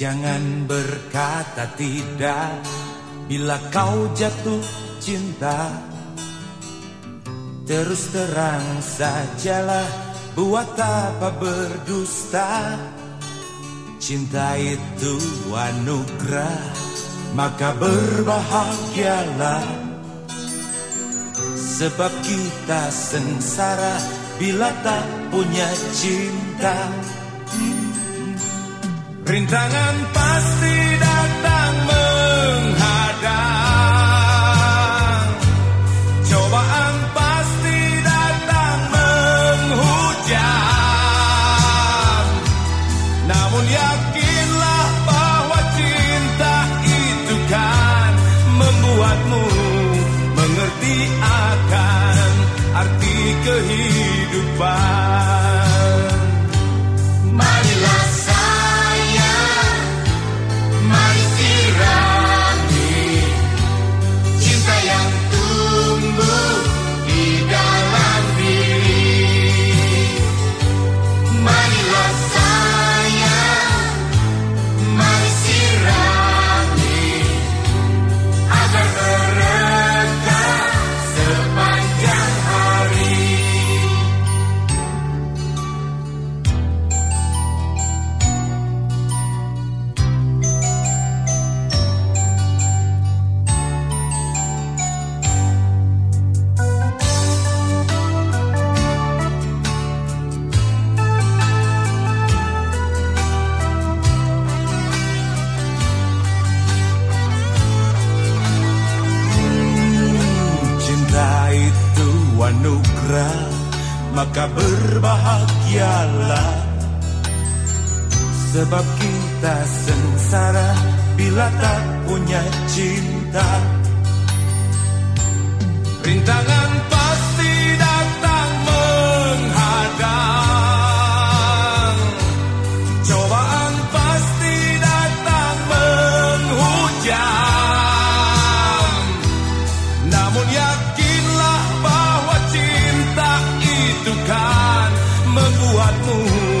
Jangan berkata tidak bila kau jatuh cinta. Terus terang sajalah buat apa berdusta. Cinta itu anugerah, maka berbahagialah. Sebab kita sengsara bila tak punya cinta. Rintangan pasti datang Maka berbahagialah. Sebab kita sengsara Bila tak punya cinta. Rintangan pasti datang menghadang. Cobaan pasti datang menghujam. Namun yakinlah membuatmu